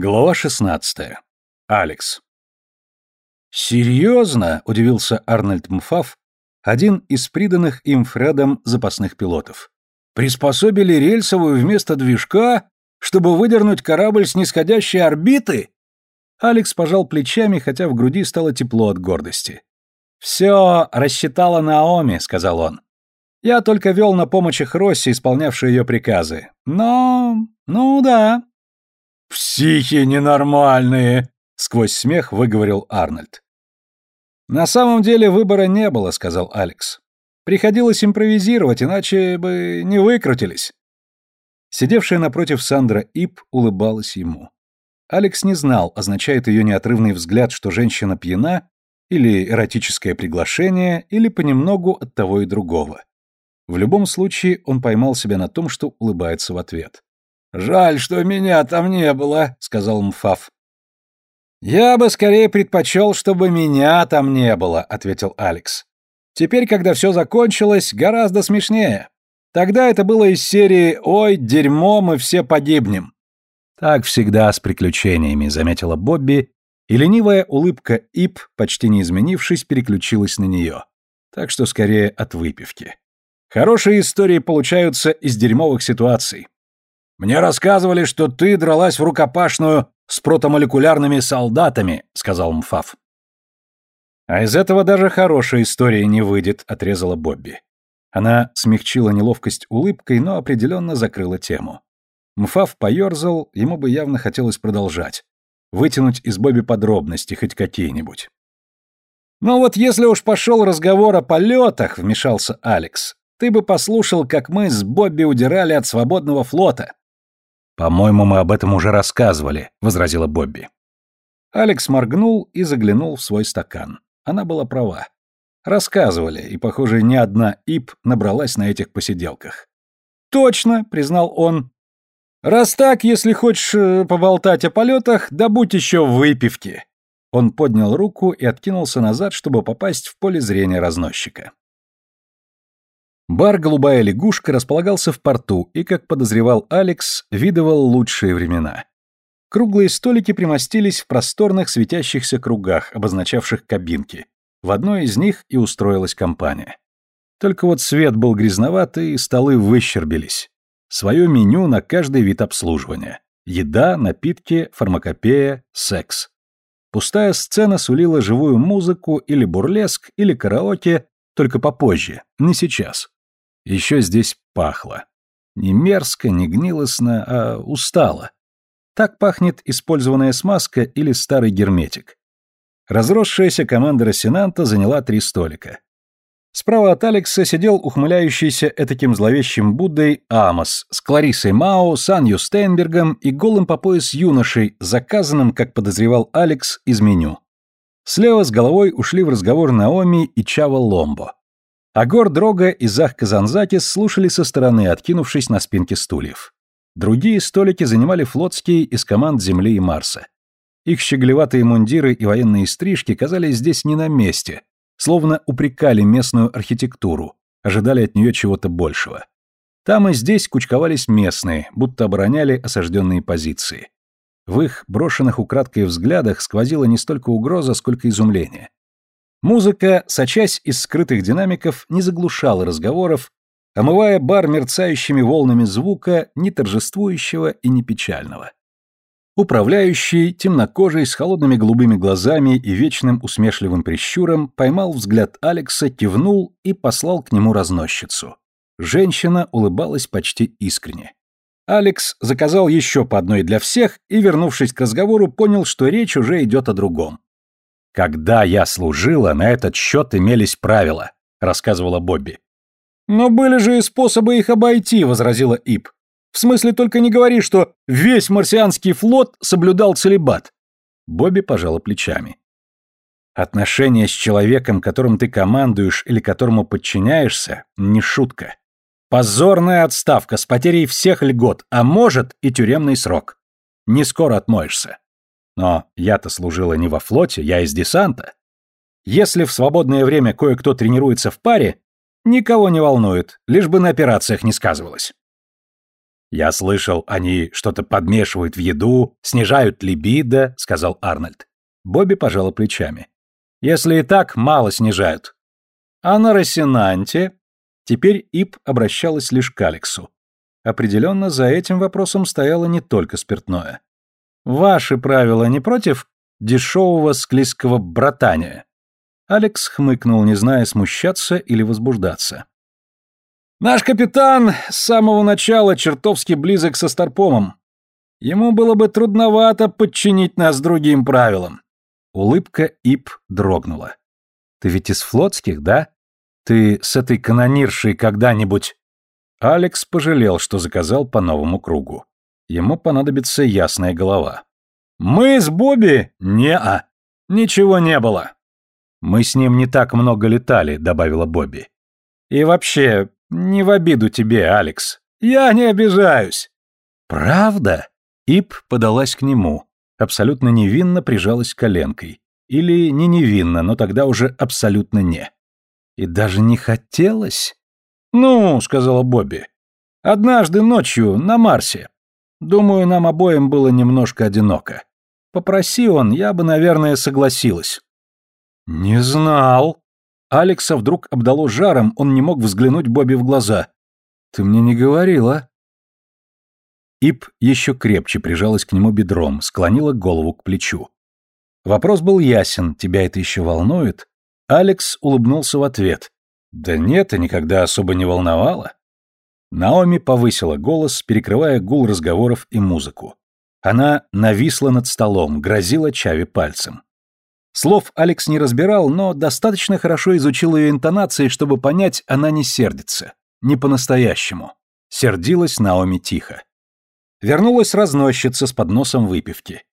Глава 16. Алекс. «Серьезно?» – удивился Арнольд Мфаф, один из приданных им Фредом запасных пилотов. «Приспособили рельсовую вместо движка, чтобы выдернуть корабль с нисходящей орбиты?» Алекс пожал плечами, хотя в груди стало тепло от гордости. «Все рассчитала Наоми», — сказал он. «Я только вел на помощь их исполнявшей ее приказы. Но... ну да, «Психи ненормальные!» — сквозь смех выговорил Арнольд. «На самом деле выбора не было», — сказал Алекс. «Приходилось импровизировать, иначе бы не выкрутились». Сидевшая напротив Сандра Ип улыбалась ему. Алекс не знал, означает ее неотрывный взгляд, что женщина пьяна, или эротическое приглашение, или понемногу от того и другого. В любом случае он поймал себя на том, что улыбается в ответ. «Жаль, что меня там не было», — сказал Мфаф. «Я бы скорее предпочел, чтобы меня там не было», — ответил Алекс. «Теперь, когда все закончилось, гораздо смешнее. Тогда это было из серии «Ой, дерьмо, мы все погибнем». «Так всегда с приключениями», — заметила Бобби, и ленивая улыбка Ип, почти не изменившись, переключилась на нее. Так что скорее от выпивки. Хорошие истории получаются из дерьмовых ситуаций. «Мне рассказывали, что ты дралась в рукопашную с протомолекулярными солдатами», — сказал Мфаф. «А из этого даже хорошая история не выйдет», — отрезала Бобби. Она смягчила неловкость улыбкой, но определенно закрыла тему. Мфаф поерзал, ему бы явно хотелось продолжать. Вытянуть из Бобби подробности, хоть какие-нибудь. «Ну вот если уж пошел разговор о полетах», — вмешался Алекс, «ты бы послушал, как мы с Бобби удирали от свободного флота. «По-моему, мы об этом уже рассказывали», — возразила Бобби. Алекс моргнул и заглянул в свой стакан. Она была права. Рассказывали, и, похоже, ни одна Ип набралась на этих посиделках. «Точно», — признал он. «Раз так, если хочешь э, поболтать о полетах, да будь еще в выпивке». Он поднял руку и откинулся назад, чтобы попасть в поле зрения разносчика. Бар «Голубая лягушка» располагался в порту и, как подозревал Алекс, видывал лучшие времена. Круглые столики примостились в просторных светящихся кругах, обозначавших кабинки. В одной из них и устроилась компания. Только вот свет был грязноватый, столы выщербились. Свое меню на каждый вид обслуживания. Еда, напитки, фармакопея, секс. Пустая сцена сулила живую музыку или бурлеск, или караоке, только попозже, не сейчас. Еще здесь пахло. Не мерзко, не гнилостно, а устало. Так пахнет использованная смазка или старый герметик. Разросшаяся команда Рассенанта заняла три столика. Справа от Алекса сидел ухмыляющийся этаким зловещим Буддой Амос с Кларисой Мао, Санью Стейнбергом и голым по пояс юношей, заказанным, как подозревал Алекс, из меню. Слева с головой ушли в разговор Наоми и Чава Ломбо. Агор Дрога и Зах Казанзакис слушали со стороны, откинувшись на спинки стульев. Другие столики занимали флотские из команд Земли и Марса. Их щеглеватые мундиры и военные стрижки казались здесь не на месте, словно упрекали местную архитектуру, ожидали от нее чего-то большего. Там и здесь кучковались местные, будто обороняли осажденные позиции. В их брошенных украдкой взглядах сквозила не столько угроза, сколько изумление. Музыка, сочась из скрытых динамиков, не заглушала разговоров, омывая бар мерцающими волнами звука, не торжествующего и не печального. Управляющий, темнокожий, с холодными голубыми глазами и вечным усмешливым прищуром, поймал взгляд Алекса, кивнул и послал к нему разносчицу. Женщина улыбалась почти искренне. Алекс заказал еще по одной для всех и, вернувшись к разговору, понял, что речь уже идет о другом. «Когда я служила, на этот счет имелись правила», — рассказывала Бобби. «Но были же и способы их обойти», — возразила Ип. «В смысле, только не говори, что весь марсианский флот соблюдал целебат». Бобби пожала плечами. Отношения с человеком, которым ты командуешь или которому подчиняешься, не шутка. Позорная отставка с потерей всех льгот, а может и тюремный срок. Не скоро отмоешься. Но я-то служила не во флоте, я из десанта. Если в свободное время кое-кто тренируется в паре, никого не волнует, лишь бы на операциях не сказывалось. «Я слышал, они что-то подмешивают в еду, снижают либидо», — сказал Арнольд. Бобби пожала плечами. «Если и так, мало снижают». «А на Росинанте?» Теперь Ип обращалась лишь к Алексу. Определенно, за этим вопросом стояло не только спиртное. «Ваши правила не против дешевого склизкого братания?» Алекс хмыкнул, не зная, смущаться или возбуждаться. «Наш капитан с самого начала чертовски близок со Старпомом. Ему было бы трудновато подчинить нас другим правилам». Улыбка Ип дрогнула. «Ты ведь из флотских, да? Ты с этой канониршей когда-нибудь...» Алекс пожалел, что заказал по новому кругу. Ему понадобится ясная голова. «Мы с Бобби? Не-а. Ничего не было». «Мы с ним не так много летали», — добавила Бобби. «И вообще, не в обиду тебе, Алекс. Я не обижаюсь». «Правда?» Ип подалась к нему, абсолютно невинно прижалась коленкой. Или не невинно, но тогда уже абсолютно не. И даже не хотелось. «Ну», — сказала Бобби, — «однажды ночью на Марсе. Думаю, нам обоим было немножко одиноко. Попроси он, я бы, наверное, согласилась». «Не знал». Алекса вдруг обдало жаром, он не мог взглянуть Бобби в глаза. «Ты мне не говорила». Ип еще крепче прижалась к нему бедром, склонила голову к плечу. Вопрос был ясен, тебя это еще волнует? Алекс улыбнулся в ответ. Да нет, и никогда особо не волновало. Наоми повысила голос, перекрывая гул разговоров и музыку. Она нависла над столом, грозила Чави пальцем. Слов Алекс не разбирал, но достаточно хорошо изучил ее интонации, чтобы понять, она не сердится. Не по-настоящему. Сердилась Наоми тихо. Вернулась разносчица с подносом выпивки.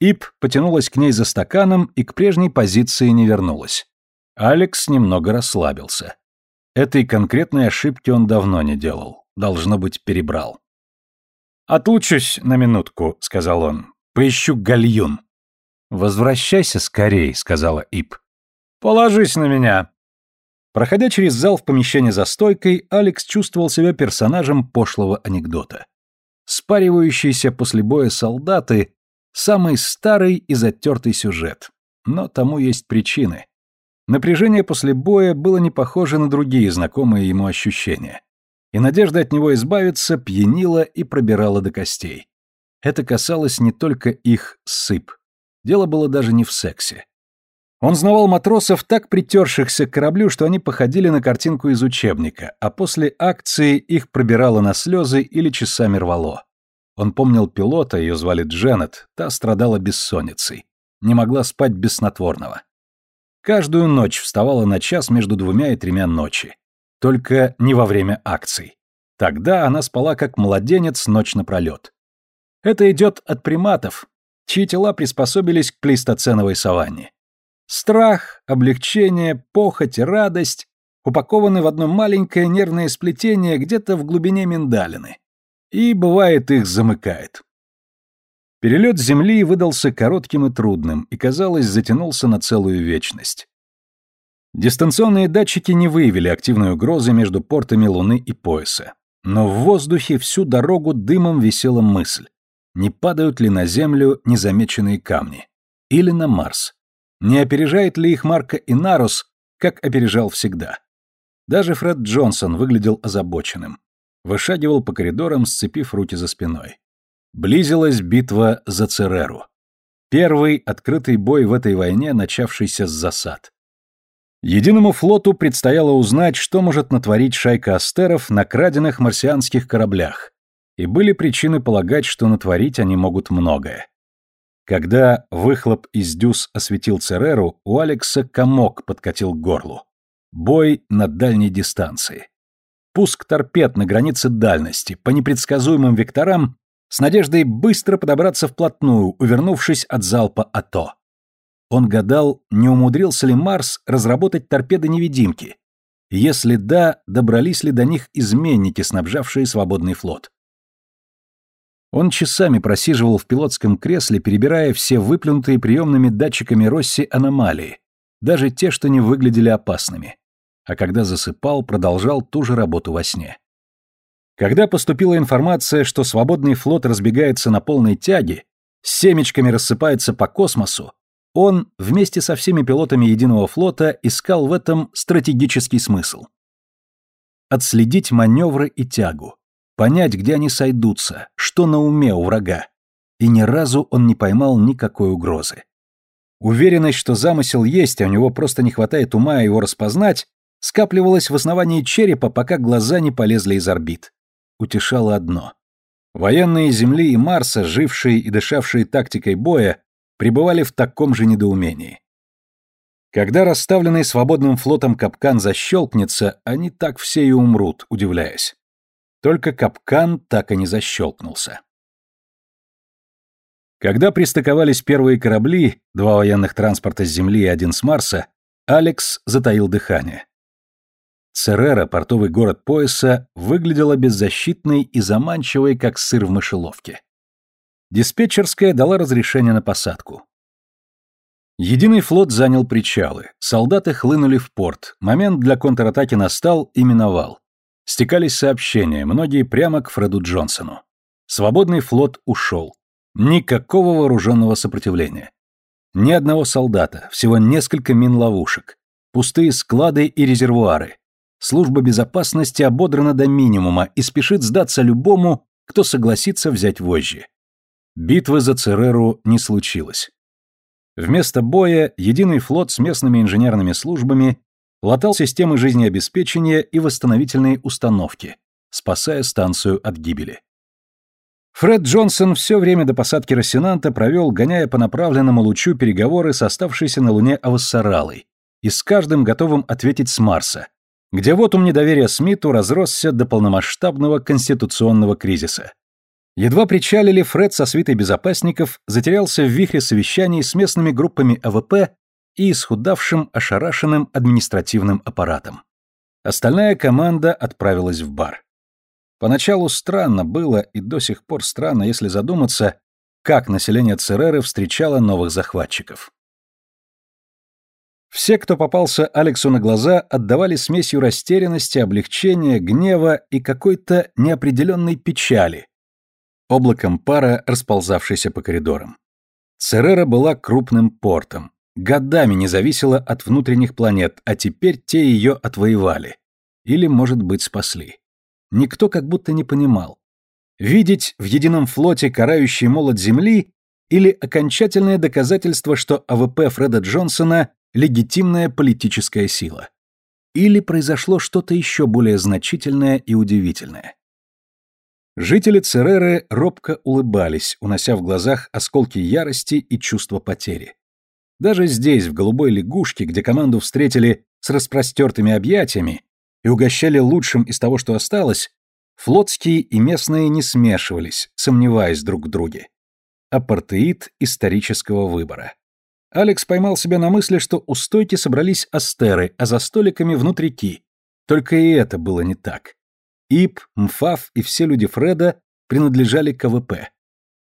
Ип потянулась к ней за стаканом и к прежней позиции не вернулась. Алекс немного расслабился. Этой конкретной ошибки он давно не делал. Должно быть, перебрал. «Отлучусь на минутку», — сказал он. «Поищу гальюн». «Возвращайся скорей», — сказала Ип. «Положись на меня». Проходя через зал в помещение за стойкой, Алекс чувствовал себя персонажем пошлого анекдота. Спаривающиеся после боя солдаты — самый старый и затертый сюжет. Но тому есть причины. Напряжение после боя было не похоже на другие знакомые ему ощущения. И надежда от него избавиться пьянила и пробирала до костей. Это касалось не только их сып. Дело было даже не в сексе. Он знавал матросов, так притершихся к кораблю, что они походили на картинку из учебника, а после акции их пробирало на слезы или часами рвало. Он помнил пилота, ее звали Дженнет, та страдала бессонницей. Не могла спать без снотворного. Каждую ночь вставала на час между двумя и тремя ночи. Только не во время акций. Тогда она спала как младенец ночь напролет. Это идет от приматов, чьи тела приспособились к плейстоценовой саванне. Страх, облегчение, похоть, радость упакованы в одно маленькое нервное сплетение где-то в глубине миндалины. И, бывает, их замыкает. Перелет Земли выдался коротким и трудным, и, казалось, затянулся на целую вечность. Дистанционные датчики не выявили активной угрозы между портами Луны и пояса. Но в воздухе всю дорогу дымом висела мысль, не падают ли на Землю незамеченные камни. Или на Марс. Не опережает ли их Марка Инарус, как опережал всегда. Даже Фред Джонсон выглядел озабоченным. Вышагивал по коридорам, сцепив руки за спиной. Близилась битва за Цереру. Первый открытый бой в этой войне, начавшийся с засад. Единому флоту предстояло узнать, что может натворить шайка астеров на краденных марсианских кораблях, и были причины полагать, что натворить они могут многое. Когда выхлоп из дюз осветил Цереру, у Алекса комок подкатил к горлу. Бой на дальней дистанции. Пуск торпед на границе дальности, по непредсказуемым векторам с надеждой быстро подобраться вплотную, увернувшись от залпа АТО. Он гадал, не умудрился ли Марс разработать торпеды-невидимки. Если да, добрались ли до них изменники, снабжавшие свободный флот. Он часами просиживал в пилотском кресле, перебирая все выплюнутые приемными датчиками Росси аномалии, даже те, что не выглядели опасными. А когда засыпал, продолжал ту же работу во сне. Когда поступила информация, что свободный флот разбегается на полной тяге, с семечками рассыпается по космосу, он вместе со всеми пилотами единого флота искал в этом стратегический смысл. Отследить маневры и тягу, понять, где они сойдутся, что на уме у врага. И ни разу он не поймал никакой угрозы. Уверенность, что замысел есть, а у него просто не хватает ума его распознать, скапливалась в основании черепа, пока глаза не полезли из орбит. Утешало одно. Военные Земли и Марса, жившие и дышавшие тактикой боя, пребывали в таком же недоумении. Когда расставленный свободным флотом капкан защелкнется, они так все и умрут, удивляясь. Только капкан так и не защелкнулся. Когда пристыковались первые корабли, два военных транспорта с Земли и один с Марса, Алекс затаил дыхание. Церера, портовый город пояса, выглядела беззащитной и заманчивой, как сыр в мышеловке. Диспетчерская дала разрешение на посадку. Единый флот занял причалы, солдаты хлынули в порт, момент для контратаки настал и миновал. Стекались сообщения, многие прямо к Фреду Джонсону. Свободный флот ушел. Никакого вооруженного сопротивления. Ни одного солдата, всего несколько мин-ловушек. Пустые склады и резервуары. Служба безопасности ободрана до минимума и спешит сдаться любому, кто согласится взять вожжи. Битвы за Цереру не случилось. Вместо боя единый флот с местными инженерными службами латал системы жизнеобеспечения и восстановительные установки, спасая станцию от гибели. Фред Джонсон все время до посадки Рассенанта провел, гоняя по направленному лучу переговоры с оставшейся на Луне Авассаралой и с каждым готовым ответить с Марса, где вотум недоверия Смиту разросся до полномасштабного конституционного кризиса. Едва причалили, Фред со свитой безопасников затерялся в вихре совещаний с местными группами АВП и исхудавшим, ошарашенным административным аппаратом. Остальная команда отправилась в бар. Поначалу странно было, и до сих пор странно, если задуматься, как население Цереры встречало новых захватчиков. Все, кто попался Алексу на глаза, отдавали смесью растерянности, облегчения, гнева и какой-то неопределенной печали, облаком пара, расползавшейся по коридорам. Церера была крупным портом, годами не зависела от внутренних планет, а теперь те ее отвоевали. Или, может быть, спасли. Никто как будто не понимал. Видеть в едином флоте карающий молот Земли или окончательное доказательство, что АВП Фреда Джонсона – легитимная политическая сила. Или произошло что-то еще более значительное и удивительное. Жители Цереры робко улыбались, унося в глазах осколки ярости и чувства потери. Даже здесь, в голубой лягушке, где команду встретили с распростертыми объятиями и угощали лучшим из того, что осталось, флотские и местные не смешивались, сомневаясь друг в друге. Апартеид исторического выбора. Алекс поймал себя на мысли, что у стойки собрались астеры, а за столиками внутрики. Только и это было не так. Ип, Мфав и все люди Фреда принадлежали КВП.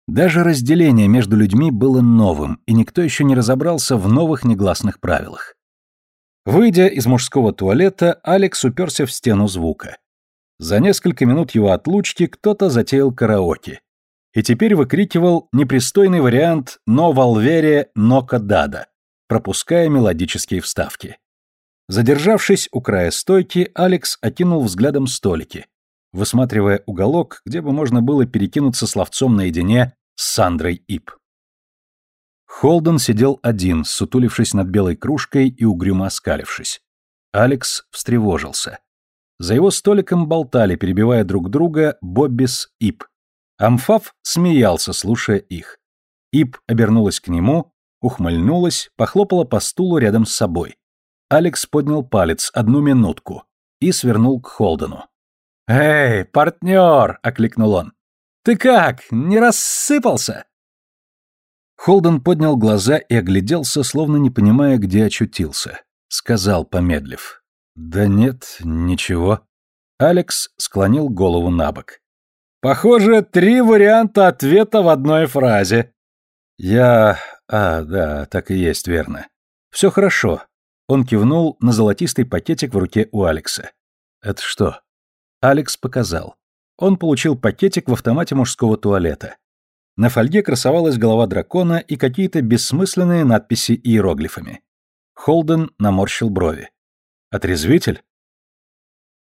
Даже разделение между людьми было новым, и никто еще не разобрался в новых негласных правилах. Выйдя из мужского туалета, Алекс уперся в стену звука. За несколько минут его отлучки кто-то затеял караоке. И теперь выкрикивал непристойный вариант «Но Валвере, но Кадада», пропуская мелодические вставки. Задержавшись у края стойки, Алекс окинул взглядом столики, высматривая уголок, где бы можно было перекинуться словцом наедине с Сандрой Ип. Холден сидел один, сутулившись над белой кружкой и угрюмо оскалившись. Алекс встревожился. За его столиком болтали, перебивая друг друга, Бобби с Ип. Амфав смеялся, слушая их. Ип обернулась к нему, ухмыльнулась, похлопала по стулу рядом с собой. Алекс поднял палец, одну минутку, и свернул к Холдену. «Эй, партнер!» — окликнул он. «Ты как, не рассыпался?» Холден поднял глаза и огляделся, словно не понимая, где очутился. Сказал, помедлив. «Да нет, ничего». Алекс склонил голову на бок. «Похоже, три варианта ответа в одной фразе». «Я... А, да, так и есть, верно. Все хорошо. Он кивнул на золотистый пакетик в руке у Алекса. «Это что?» Алекс показал. он получил пакетик в автомате мужского туалета. На фольге красовалась голова дракона и какие-то бессмысленные надписи иероглифами. Холден наморщил брови. «Отрезвитель?»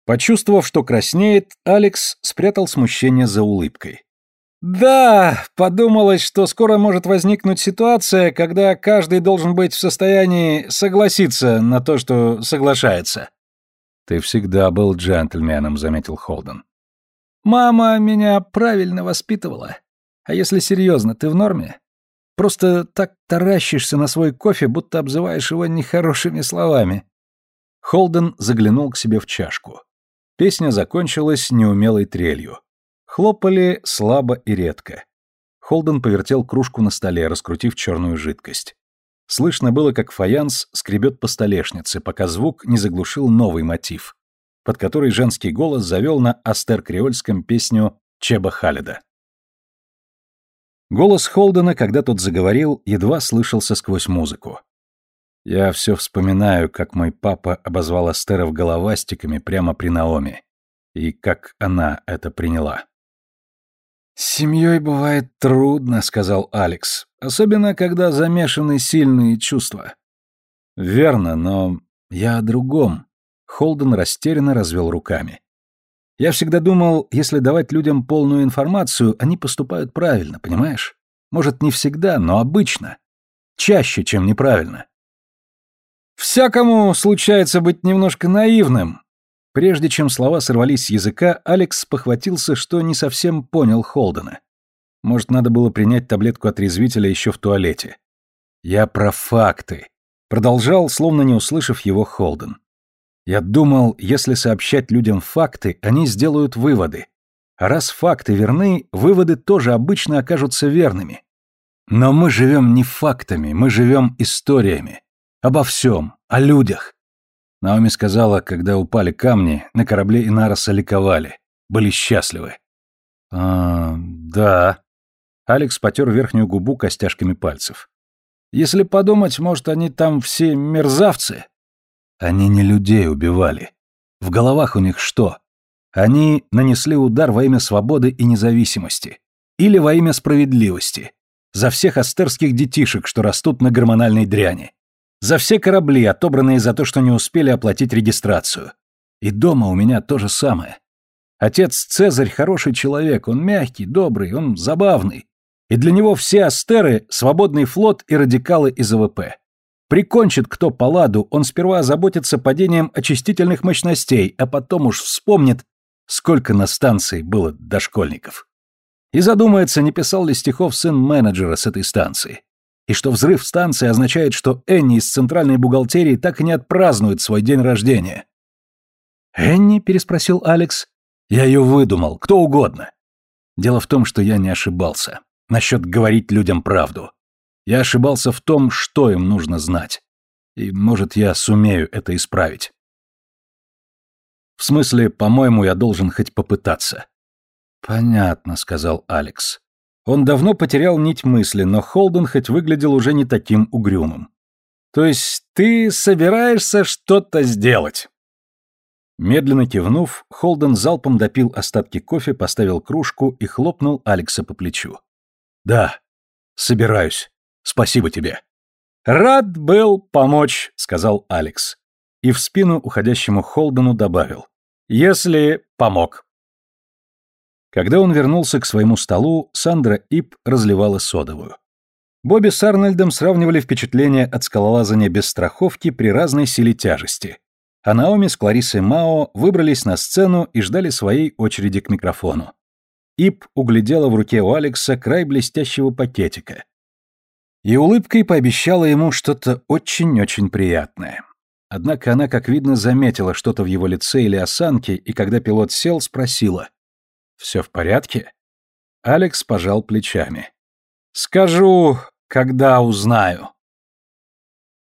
Почувствовав, что краснеет, Алекс спрятал смущение за улыбкой. «Да, подумалось, что скоро может возникнуть ситуация, когда каждый должен быть в состоянии согласиться на то, что соглашается». «Ты всегда был джентльменом», — заметил Холден. «Мама меня правильно воспитывала. А если серьезно, ты в норме? Просто так таращишься на свой кофе, будто обзываешь его нехорошими словами». Холден заглянул к себе в чашку. Песня закончилась неумелой трелью. Хлопали слабо и редко. Холден повертел кружку на столе, раскрутив черную жидкость. Слышно было, как фаянс скребет по столешнице, пока звук не заглушил новый мотив, под который женский голос завел на астер-креольском песню Чеба Халида. Голос Холдена, когда тот заговорил, едва слышался сквозь музыку. Я все вспоминаю, как мой папа обозвал Астеров головастиками прямо при Наоми, и как она это приняла. «С семьей бывает трудно», — сказал Алекс, «особенно когда замешаны сильные чувства». «Верно, но я о другом», — Холден растерянно развел руками. «Я всегда думал, если давать людям полную информацию, они поступают правильно, понимаешь? Может, не всегда, но обычно. Чаще, чем неправильно». «Всякому случается быть немножко наивным», Прежде чем слова сорвались с языка, Алекс похватился, что не совсем понял Холдена. Может, надо было принять таблетку отрезвителя еще в туалете. «Я про факты», — продолжал, словно не услышав его Холден. «Я думал, если сообщать людям факты, они сделают выводы. А раз факты верны, выводы тоже обычно окажутся верными. Но мы живем не фактами, мы живем историями. Обо всем, о людях. Наоми сказала, когда упали камни, на корабле Инароса ликовали, были счастливы. А, да. Алекс потер верхнюю губу костяшками пальцев. Если подумать, может, они там все мерзавцы? Они не людей убивали. В головах у них что? Они нанесли удар во имя свободы и независимости. Или во имя справедливости. За всех астерских детишек, что растут на гормональной дряни. За все корабли, отобранные за то, что не успели оплатить регистрацию. И дома у меня то же самое. Отец Цезарь хороший человек, он мягкий, добрый, он забавный. И для него все астеры — свободный флот и радикалы из АВП. Прикончит кто Палладу, он сперва озаботится падением очистительных мощностей, а потом уж вспомнит, сколько на станции было дошкольников. И задумается, не писал ли стихов сын менеджера с этой станции и что взрыв станции означает, что Энни из центральной бухгалтерии так и не отпразднует свой день рождения. «Энни?» – переспросил Алекс. «Я ее выдумал, кто угодно. Дело в том, что я не ошибался. Насчет говорить людям правду. Я ошибался в том, что им нужно знать. И, может, я сумею это исправить. В смысле, по-моему, я должен хоть попытаться. Понятно, сказал Алекс. Он давно потерял нить мысли, но Холден хоть выглядел уже не таким угрюмым. «То есть ты собираешься что-то сделать?» Медленно кивнув, Холден залпом допил остатки кофе, поставил кружку и хлопнул Алекса по плечу. «Да, собираюсь. Спасибо тебе». «Рад был помочь», — сказал Алекс. И в спину уходящему Холдену добавил. «Если помог». Когда он вернулся к своему столу, Сандра Ип разливала содовую. Бобби с Арнольдом сравнивали впечатления от скалолазания без страховки при разной силе тяжести. А Наоми с Кларисой Мао выбрались на сцену и ждали своей очереди к микрофону. Ип углядела в руке у Алекса край блестящего пакетика. И улыбкой пообещала ему что-то очень-очень приятное. Однако она, как видно, заметила что-то в его лице или осанке, и когда пилот сел, спросила. Все в порядке? Алекс пожал плечами. Скажу, когда узнаю.